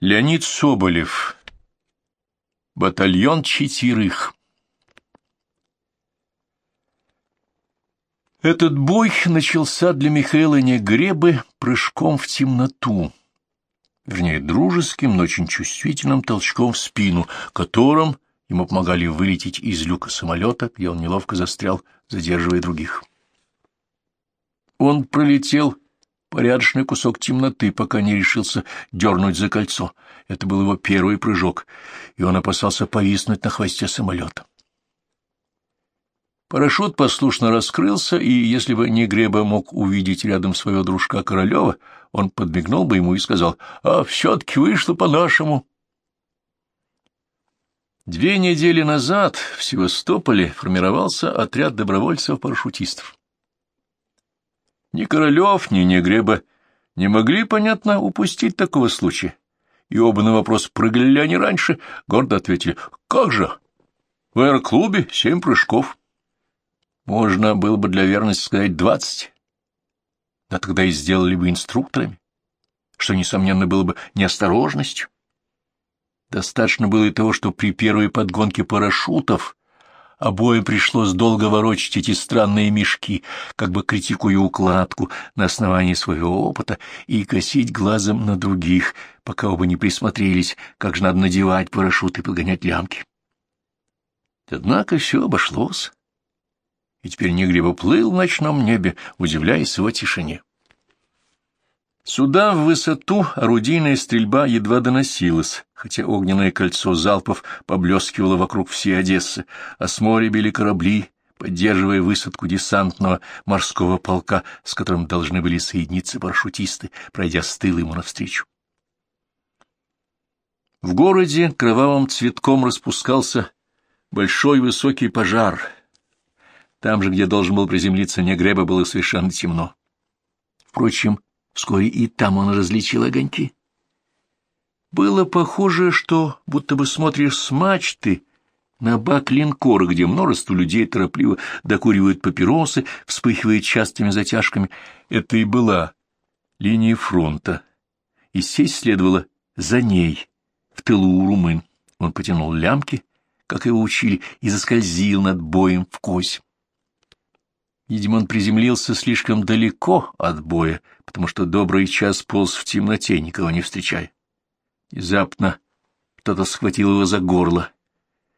Леонид Соболев. Батальон четверых. Этот бой начался для Михаила Негребы прыжком в темноту, вернее, дружеским, но очень чувствительным толчком в спину, которым ему помогали вылететь из люка самолета, где он неловко застрял, задерживая других. Он пролетел порядочный кусок темноты, пока не решился дернуть за кольцо. Это был его первый прыжок, и он опасался повиснуть на хвосте самолета. Парашют послушно раскрылся, и если бы не Греба мог увидеть рядом своего дружка Королева, он подмигнул бы ему и сказал, «А все-таки вышло по-нашему». Две недели назад в Севастополе формировался отряд добровольцев-парашютистов. Ни Королев, ни Негреба не могли, понятно, упустить такого случая. И оба на вопрос, прыгали ли они раньше, гордо ответили, «Как же? В аэроклубе семь прыжков». Можно было бы для верности сказать двадцать. Да тогда и сделали бы инструкторами, что, несомненно, было бы неосторожностью. Достаточно было и того, что при первой подгонке парашютов Обоим пришлось долго ворочать эти странные мешки, как бы критикуя укладку на основании своего опыта и косить глазом на других, пока оба не присмотрелись, как же надо надевать парашют и подгонять лямки. Однако все обошлось, и теперь Негреба плыл в ночном небе, удивляясь его тишине. Сюда, в высоту, орудийная стрельба едва доносилась, хотя огненное кольцо залпов поблескивало вокруг всей Одессы, а с моря били корабли, поддерживая высадку десантного морского полка, с которым должны были соединиться парашютисты, пройдя с тыла ему навстречу. В городе кровавым цветком распускался большой высокий пожар. Там же, где должен был приземлиться Негреба, было совершенно темно. Впрочем, Вскоре и там он различил огоньки. Было похоже, что будто бы смотришь с мачты на бак линкора, где множество людей торопливо докуривают папиросы, вспыхивая частыми затяжками. Это и была линия фронта, и сесть следовало за ней, в тылу у румын. Он потянул лямки, как его учили, и заскользил над боем в кось. Видимо, он приземлился слишком далеко от боя, потому что добрый час полз в темноте, никого не встречая. Внезапно кто-то схватил его за горло,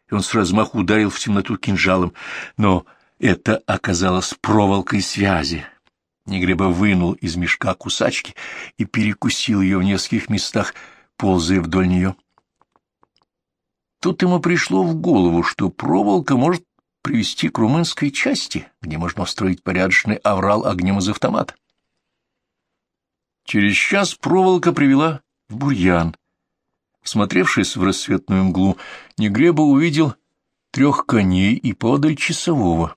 и он с размаху ударил в темноту кинжалом, но это оказалось проволокой связи. Негреба вынул из мешка кусачки и перекусил ее в нескольких местах, ползая вдоль нее. Тут ему пришло в голову, что проволока может привести к румынской части, где можно устроить порядочный аврал огнем из автомата. Через час проволока привела в бурьян. Всмотревшись в рассветную мглу, Негреба увидел трех коней и подаль часового.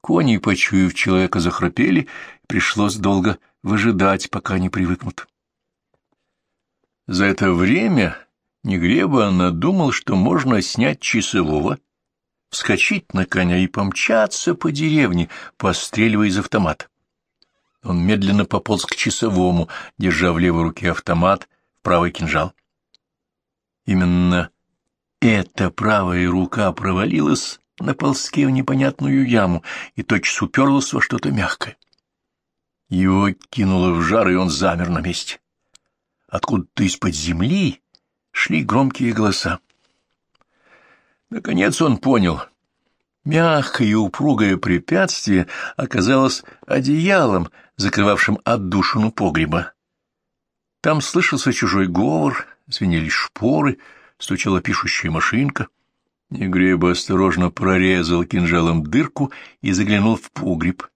Кони, почуяв человека, захрапели, пришлось долго выжидать, пока не привыкнут. За это время Негреба надумал, что можно снять часового — вскочить на коня и помчаться по деревне, постреливая из автомата. Он медленно пополз к часовому, держа в левой руке автомат, в правый кинжал. Именно эта правая рука провалилась на ползке в непонятную яму и тотчас уперлась во что-то мягкое. Его кинуло в жар, и он замер на месте. Откуда-то из-под земли шли громкие голоса. Наконец он понял. Мягкое и упругое препятствие оказалось одеялом, закрывавшим отдушину погреба. Там слышался чужой говор, звенели шпоры, стучала пишущая машинка. Негреба осторожно прорезал кинжалом дырку и заглянул в погреб.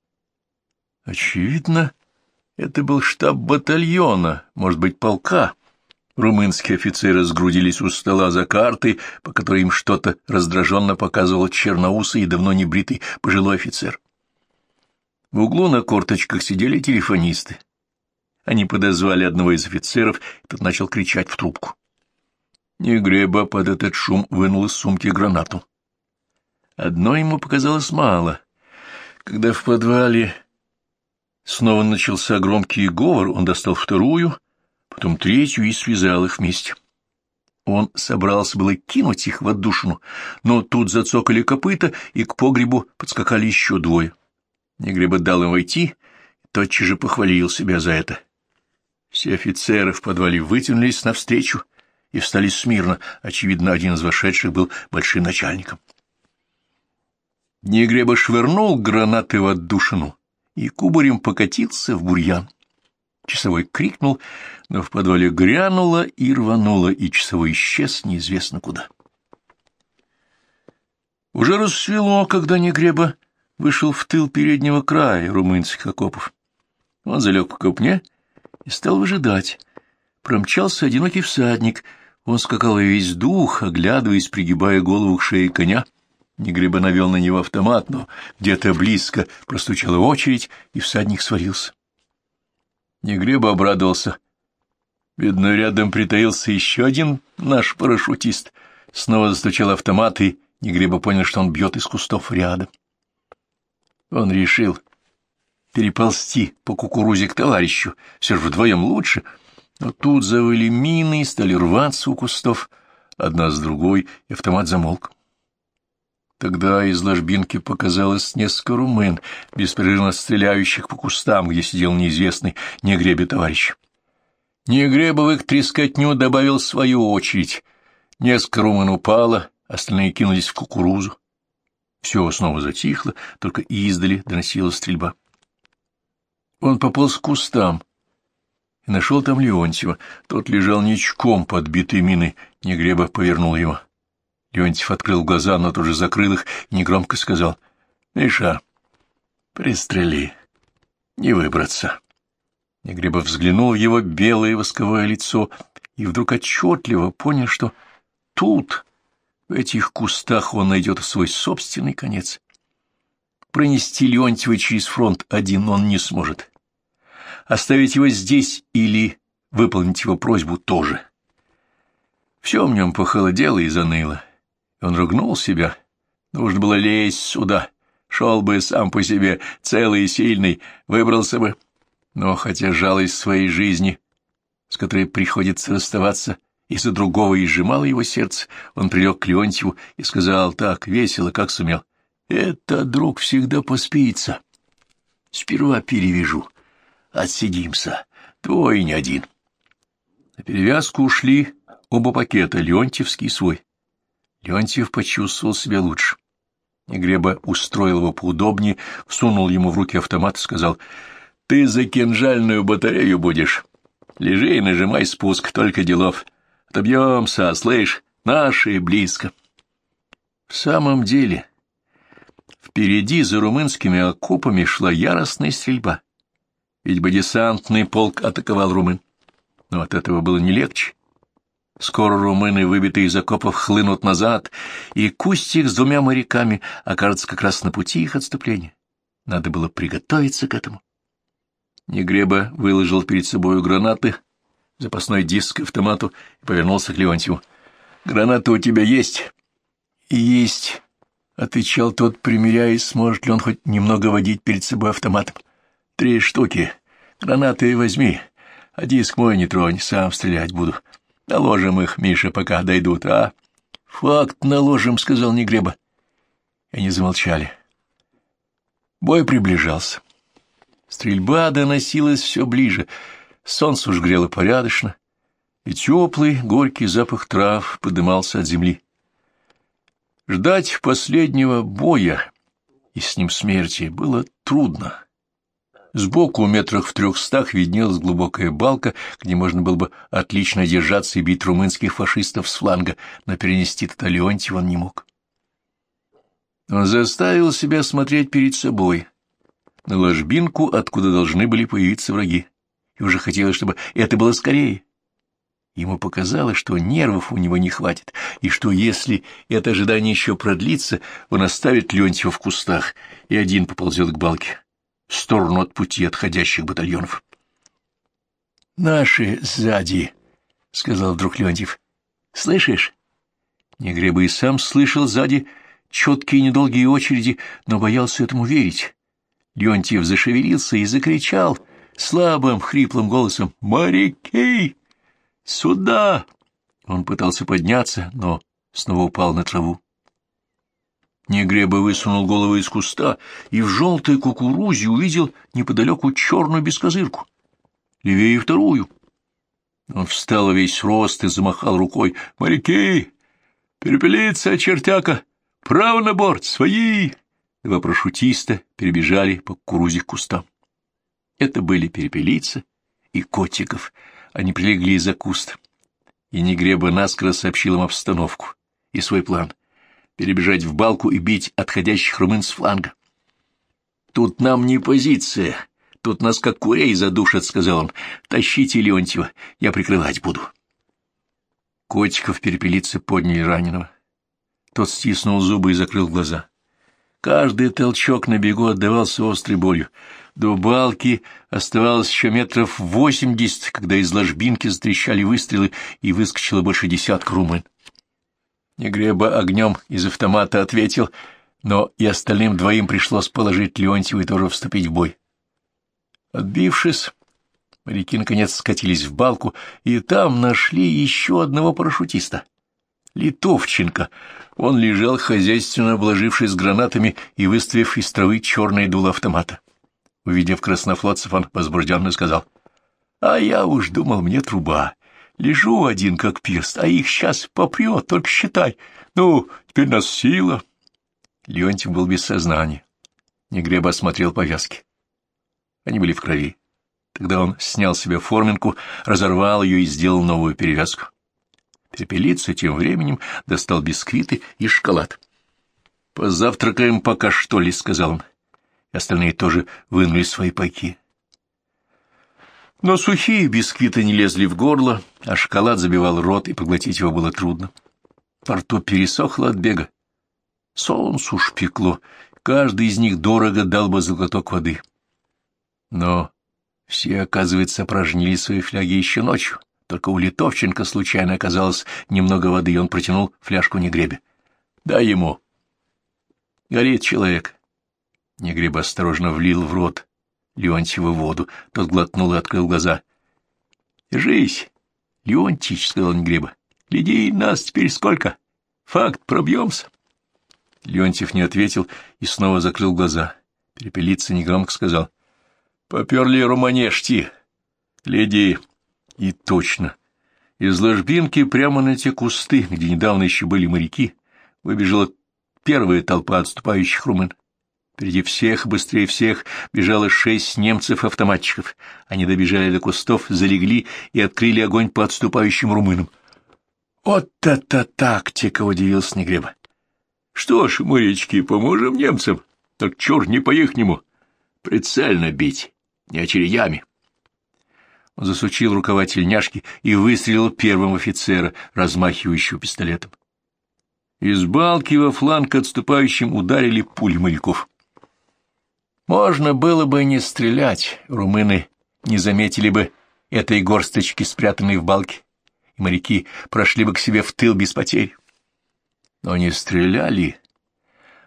Очевидно, это был штаб батальона, может быть, полка. Румынские офицеры сгрудились у стола за картой, по которой им что-то раздраженно показывал черноусый и давно не бритый пожилой офицер. В углу на корточках сидели телефонисты. Они подозвали одного из офицеров, и тот начал кричать в трубку. Негреба под этот шум вынул из сумки гранату. Одно ему показалось мало. Когда в подвале снова начался громкий говор, он достал вторую, потом третью и связал их вместе. Он собрался было кинуть их в отдушину, но тут зацокали копыта, и к погребу подскакали еще двое. Негреба дал им войти, тотчас же похвалил себя за это. Все офицеры в подвале вытянулись навстречу и встали смирно. Очевидно, один из вошедших был большим начальником. Негреба швырнул гранаты в отдушину и кубарем покатился в бурьян. Часовой крикнул, но в подвале грянуло и рвануло, и часовой исчез неизвестно куда. Уже рассвело, когда Негреба вышел в тыл переднего края румынских окопов. Он залег в копне и стал выжидать. Промчался одинокий всадник. Он скакал весь дух, оглядываясь, пригибая голову к шее коня. Негреба навел на него автомат, но где-то близко простучала очередь, и всадник свалился. Негреба обрадовался. Бедно рядом притаился еще один наш парашютист. Снова застучал автомат, и Негреба понял, что он бьет из кустов рядом. Он решил переползти по кукурузе к товарищу, все же вдвоем лучше. Но тут завыли мины и стали рваться у кустов, одна с другой, и автомат замолк. Тогда из ложбинки показалось несколько румын, беспрерывно стреляющих по кустам, где сидел неизвестный негребе товарищ. Негребовых трескотню добавил свою очередь. Несколько румын упало, остальные кинулись в кукурузу. Все снова затихло, только издали доносилась стрельба. Он пополз к кустам и нашел там Леонтьева. Тот лежал ничком, подбитый миной. Негреба повернул его. Леонтьев открыл глаза, но тут же закрыл их и негромко сказал. — Миша, пристрели, не выбраться. Негреба взглянул в его белое восковое лицо и вдруг отчетливо понял, что тут в этих кустах он найдет свой собственный конец. Пронести Леонтьева через фронт один он не сможет. Оставить его здесь или выполнить его просьбу тоже. Все в нем похолодело и заныло. Он ругнул себя. Нужно было лезть сюда. Шел бы сам по себе, целый и сильный, выбрался бы. Но хотя жалость своей жизни, с которой приходится расставаться, из-за другого изжимало его сердце, он прилег к Леонтьеву и сказал так весело, как сумел. «Это, друг, всегда поспится. Сперва перевяжу. Отсидимся. Твой не один». На перевязку ушли оба пакета, Леонтьевский свой. Леонтьев почувствовал себя лучше. Негреба устроил его поудобнее, всунул ему в руки автомат и сказал, «Ты за кинжальную батарею будешь. Лежи и нажимай спуск, только делов. Отобьемся, слышь, наши близко. В самом деле, впереди за румынскими окопами шла яростная стрельба. Ведь бы десантный полк атаковал румын. Но от этого было не легче. Скоро румыны, выбитые из окопов, хлынут назад, и кустик с двумя моряками окажется как раз на пути их отступления. Надо было приготовиться к этому. Негреба выложил перед собою гранаты, запасной диск к автомату и повернулся к Леонтьеву. — Граната у тебя есть? — Есть, — отвечал тот, примеряясь, сможет ли он хоть немного водить перед собой автоматом. — Три штуки. Гранаты возьми, а диск мой не тронь, сам стрелять буду. Наложим их, Миша, пока дойдут, а? — Факт наложим, — сказал Негреба. Они замолчали. Бой приближался. Стрельба доносилась все ближе — Солнце уж грело порядочно, и теплый, горький запах трав подымался от земли. Ждать последнего боя и с ним смерти было трудно. Сбоку, метрах в трехстах, виднелась глубокая балка, где можно было бы отлично держаться и бить румынских фашистов с фланга, но перенести туда Леонтьев он не мог. Он заставил себя смотреть перед собой, на ложбинку, откуда должны были появиться враги и уже хотелось, чтобы это было скорее. Ему показалось, что нервов у него не хватит, и что если это ожидание еще продлится, он оставит Леонтьева в кустах и один поползет к балке, в сторону от пути отходящих батальонов. «Наши сзади», — сказал вдруг Леонтьев. «Слышишь?» Негреба и сам слышал сзади четкие недолгие очереди, но боялся этому верить. Леонтьев зашевелился и закричал — слабым, хриплым голосом «Моряки! Сюда!» Он пытался подняться, но снова упал на траву. Негреба высунул голову из куста и в желтой кукурузе увидел неподалеку черную бескозырку. Левее вторую. Он встал весь рост и замахал рукой. «Моряки! Перепелица, чертяка! Право на борт! Свои!» Два парашютиста перебежали по кукурузе к кустам. Это были перепелица и котиков. Они прилегли за куст. И Негреба наскоро сообщил им обстановку и свой план — перебежать в балку и бить отходящих румын с фланга. «Тут нам не позиция, тут нас как курей задушат», — сказал он. «Тащите Леонтьева, я прикрывать буду». Котиков перепелицы подняли раненого. Тот стиснул зубы и закрыл глаза. Каждый толчок на бегу отдавался острой болью. До балки оставалось еще метров восемьдесят, когда из ложбинки затрещали выстрелы, и выскочило больше десятка румын. Негреба огнем из автомата ответил, но и остальным двоим пришлось положить Леонтьева и тоже вступить в бой. Отбившись, моряки наконец скатились в балку, и там нашли еще одного парашютиста. Литовченко. Он лежал, хозяйственно обложившись гранатами и выставив из травы черное дуло автомата. Увидев краснофлотцев, он возбужденно сказал, «А я уж думал, мне труба. Лежу один, как перст, а их сейчас попрет, только считай. Ну, теперь нас сила. Леонтьев был без сознания. Негреба осмотрел повязки. Они были в крови. Тогда он снял себе форминку, разорвал ее и сделал новую перевязку. Пепелица тем временем достал бисквиты и шоколад. «Позавтракаем пока, что ли», — сказал он. И остальные тоже вынули свои пайки. Но сухие бисквиты не лезли в горло, а шоколад забивал рот, и поглотить его было трудно. Во рту пересохло от бега. Солнце уж пекло, каждый из них дорого дал бы за воды. Но все, оказывается, опражнили свои фляги еще ночью. Только у Литовченко случайно оказалось немного воды, и он протянул фляжку Негребе. — Дай ему. — Горит человек. Негреб осторожно влил в рот Леонтьеву воду. Тот глотнул и открыл глаза. — Держись, Леонтич, — сказал Негреба. — Гляди, нас теперь сколько? Факт, пробьемся. Леонтьев не ответил и снова закрыл глаза. Перепелица негромко сказал. — Поперли руманешти. Гляди. И точно. Из ложбинки прямо на те кусты, где недавно еще были моряки, выбежала первая толпа отступающих румын. Впереди всех, быстрее всех, бежало шесть немцев-автоматчиков. Они добежали до кустов, залегли и открыли огонь по отступающим румынам. «Вот это тактика!» — удивился Негреба. «Что ж, морячки, поможем немцам, так черт не по-ихнему. Прицельно бить, не очередями». Он засучил рукава тельняшки и выстрелил первым офицера, размахивающего пистолетом. Из балки во фланг отступающим ударили пули моряков. Можно было бы не стрелять, румыны не заметили бы этой горсточки, спрятанной в балке, и моряки прошли бы к себе в тыл без потерь. Но не стреляли,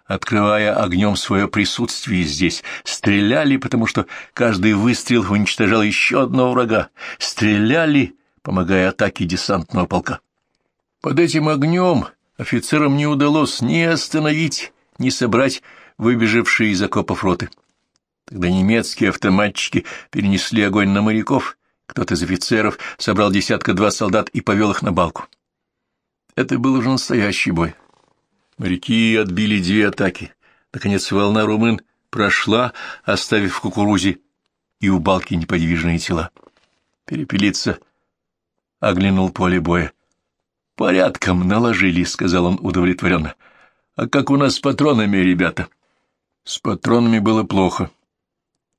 открывая огнем свое присутствие здесь. Стреляли, потому что каждый выстрел уничтожал еще одного врага. Стреляли, помогая атаке десантного полка. Под этим огнем офицерам не удалось ни остановить, ни собрать выбежавшие из окопов роты. Тогда немецкие автоматчики перенесли огонь на моряков, кто-то из офицеров собрал десятка-два солдат и повел их на балку. Это был уже настоящий бой. Моряки отбили две атаки. Наконец волна румын прошла, оставив в кукурузе и у балки неподвижные тела. Перепелиться оглянул поле боя. «Порядком наложили», — сказал он удовлетворенно. «А как у нас с патронами, ребята?» С патронами было плохо.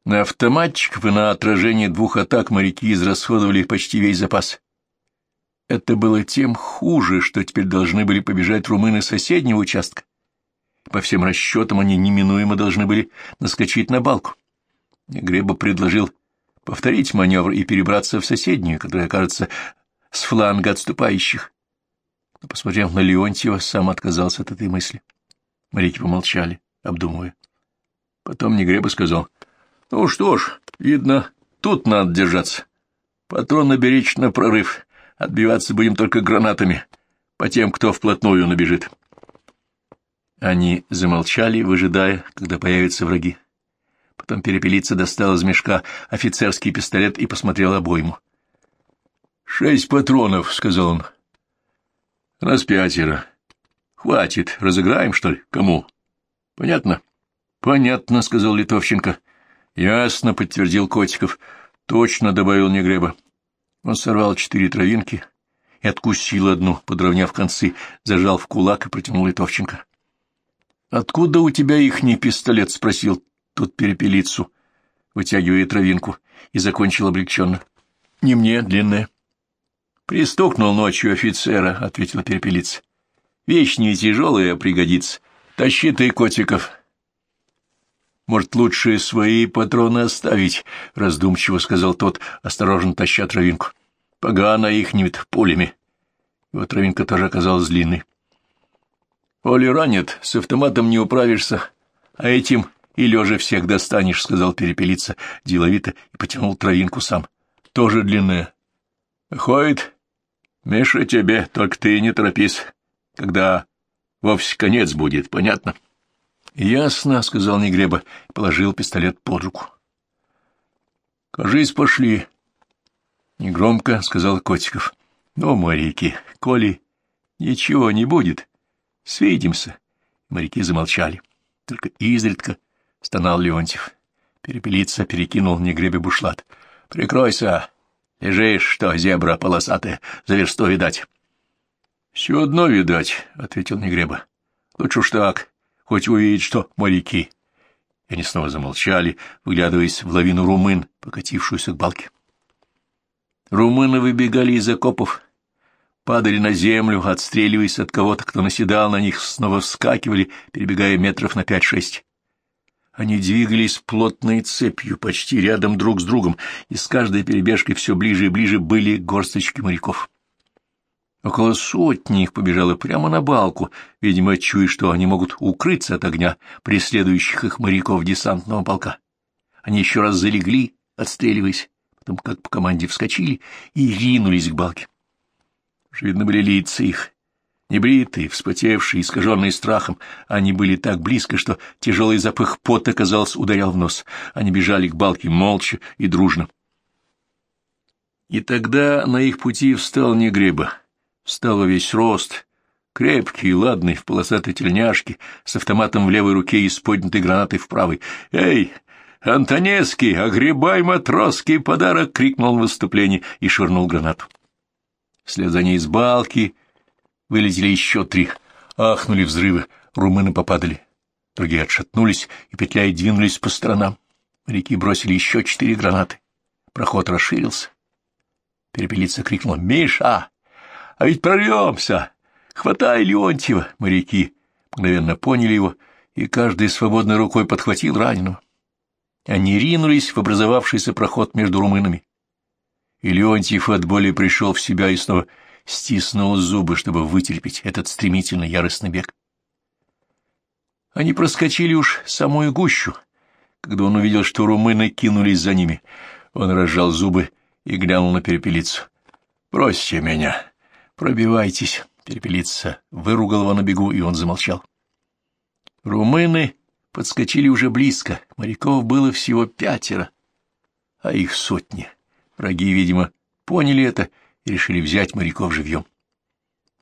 На автоматчиков и на отражение двух атак моряки израсходовали почти весь запас. Это было тем хуже, что теперь должны были побежать румыны соседнего участка. По всем расчетам они неминуемо должны были наскочить на балку. Греба предложил повторить маневр и перебраться в соседнюю, которая окажется с фланга отступающих. Но, посмотрев на Леонтьева, сам отказался от этой мысли. Моряки помолчали, обдумывая. Потом Негреба сказал — ну что ж, видно, тут надо держаться. Патроны беречь на прорыв. Отбиваться будем только гранатами, по тем, кто вплотную набежит. Они замолчали, выжидая, когда появятся враги. Потом перепелица достал из мешка офицерский пистолет и посмотрел обойму. — Шесть патронов, — сказал он. — Раз пятеро. Хватит. Разыграем, что ли? Кому? — Понятно? — Понятно, — сказал Литовченко. — Ясно, — подтвердил Котиков. — Точно, — добавил Негреба. Он сорвал четыре травинки и откусил одну, подровняв концы, зажал в кулак и протянул Литовченко. — Откуда у тебя ихний пистолет? — спросил тут перепелицу, вытягивая травинку, и закончил облегченно. — Не мне, длинная. — Пристукнул ночью офицера, — ответила перепелица. — Вещь не тяжелая, а пригодится. Тащи ты, котиков. — Может, лучше свои патроны оставить, — раздумчиво сказал тот, осторожно таща травинку. — Погано их нет пулями. Его травинка тоже оказалась длинной. — Оли ранит, с автоматом не управишься, а этим и лежа всех достанешь, — сказал перепелица деловито и потянул травинку сам. — Тоже длинная. — Ходит. Миша тебе, только ты не торопись, когда вовсе конец будет, понятно? — Ясно, — сказал Негреба и положил пистолет под руку. — Кажись, пошли. Негромко, — сказал Котиков. — Ну, моряки, коли ничего не будет, свидимся. Моряки замолчали. Только изредка — стонал Леонтьев. Перепелица перекинул негребе бушлат. — Прикройся! Лежишь, что, зебра полосатая, за версту видать. — Все одно видать, — ответил Негреба. — Лучше уж так, хоть увидеть, что моряки. И они снова замолчали, выглядываясь в лавину румын, покатившуюся к балке. Румыны выбегали из окопов, падали на землю, отстреливаясь от кого-то, кто наседал на них, снова вскакивали, перебегая метров на пять-шесть. Они двигались плотной цепью, почти рядом друг с другом, и с каждой перебежкой все ближе и ближе были горсточки моряков. Около сотни их побежало прямо на балку, видимо, чуя, что они могут укрыться от огня преследующих их моряков десантного полка. Они еще раз залегли, отстреливаясь, потом, как по команде, вскочили и ринулись к балке. Уж видно были лица их, Небритые, вспотевшие, искаженные страхом, они были так близко, что тяжелый запах пота, казалось, ударял в нос. Они бежали к балке молча и дружно. И тогда на их пути встал Негреба. Встал во весь рост, крепкий и ладный, в полосатой тельняшке, с автоматом в левой руке и с поднятой гранатой в правой. «Эй, Антонецкий, огребай матросский подарок!» — крикнул в выступлении и швырнул гранату. Вслед за ней из балки Вылетели еще три. Ахнули взрывы, румыны попадали. Другие отшатнулись и, петляя, двинулись по сторонам. Моряки бросили еще четыре гранаты. Проход расширился. Перепелица крикнула «Миша! А ведь прорвемся! Хватай Леонтьева!» Моряки мгновенно поняли его, и каждый свободной рукой подхватил раненого. Они ринулись в образовавшийся проход между румынами. И Леонтьев от боли пришел в себя и снова стиснул зубы, чтобы вытерпеть этот стремительный яростный бег. Они проскочили уж самую гущу. Когда он увидел, что румыны кинулись за ними, он разжал зубы и глянул на перепелицу. «Бросьте меня! Пробивайтесь!» Перепелица его на бегу, и он замолчал. Румыны подскочили уже близко, моряков было всего пятеро, а их сотни. Враги, видимо, поняли это и решили взять моряков живьем.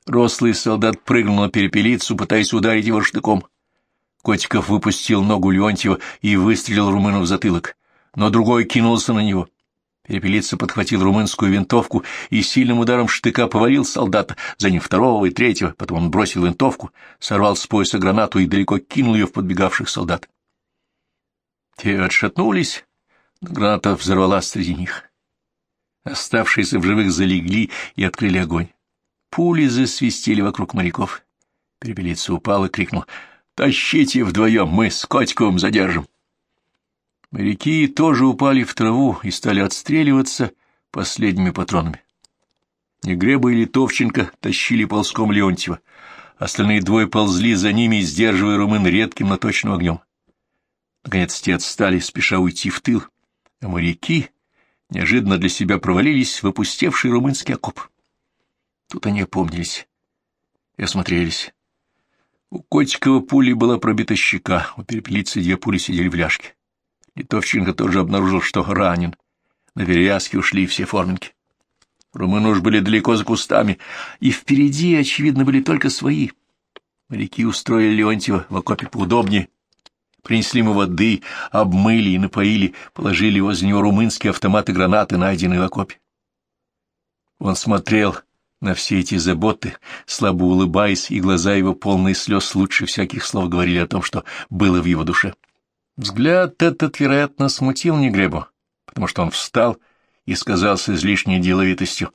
Рослый солдат прыгнул на перепелицу, пытаясь ударить его штыком. Котиков выпустил ногу Леонтьева и выстрелил румыну в затылок, но другой кинулся на него. Перепелица подхватил румынскую винтовку и сильным ударом штыка повалил солдата, за ним второго и третьего, потом он бросил винтовку, сорвал с пояса гранату и далеко кинул ее в подбегавших солдат. Те отшатнулись, граната взорвалась среди них. Оставшиеся в живых залегли и открыли огонь. Пули засвистели вокруг моряков. Перепелица упал и крикнул «Тащите вдвоем, мы с Котиковым задержим». Моряки тоже упали в траву и стали отстреливаться последними патронами. Негреба и Литовченко тащили ползком Леонтьева. Остальные двое ползли за ними, сдерживая румын редким, но точным огнем. Наконец те отстали, спеша уйти в тыл, а моряки неожиданно для себя провалились в опустевший румынский окоп. Тут они опомнились и осмотрелись. У Котикова пули была пробита щека, у перепелицы две пули сидели в ляжке. Литовченко тоже обнаружил, что ранен. На перевязке ушли все форминки. Румыны уж были далеко за кустами, и впереди, очевидно, были только свои. Моряки устроили Леонтьева в окопе поудобнее, принесли ему воды, обмыли и напоили, положили возле него румынские автоматы гранаты, найденные в окопе. Он смотрел на все эти заботы, слабо улыбаясь, и глаза его, полные слез, лучше всяких слов говорили о том, что было в его душе. Взгляд этот, вероятно, смутил Негребу, потому что он встал и сказал с излишней деловитостью,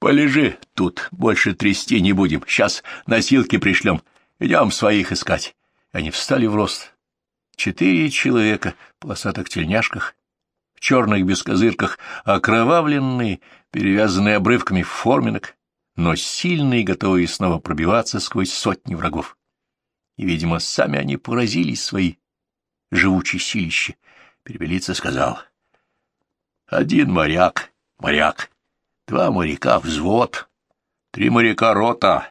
«Полежи тут, больше трясти не будем, сейчас носилки пришлем, идем своих искать». Они встали в рост. Четыре человека в полосатых тельняшках, в черных бескозырках, окровавленные, перевязанные обрывками форминок, но сильные, готовые снова пробиваться сквозь сотни врагов. И, видимо, сами они поразились свои живучие силища. Перебелица сказал. Один моряк, моряк, два моряка взвод, три моряка рота.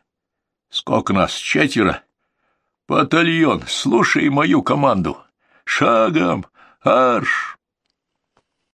Сколько нас? Четверо. Батальон, слушай мою команду. Шагом, арш!